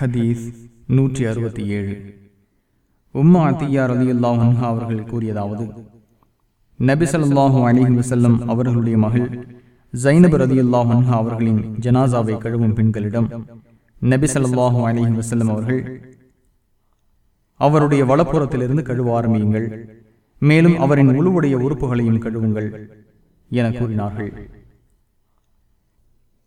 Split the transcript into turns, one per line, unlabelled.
ஹதீஸ் நூற்றி அறுபத்தி ஏழு. உம்மா அத்தியார் அலி அல்லாஹா அவர்கள் கூறியதாவது நபி அலிஹி வசல்லம் அவர்களுடைய மகள் ஜைனப் ரதி அல்லாஹா அவர்களின் ஜனாசாவை கழுவும் பெண்களிடம் நபி அலிஹி வசல்லம் அவர்கள் அவருடைய வலப்புறத்திலிருந்து கழுவ ஆரம்பியுங்கள் மேலும் அவரின் உழுவுடைய உறுப்புகளையும் கழுவுங்கள் என கூறினார்கள்.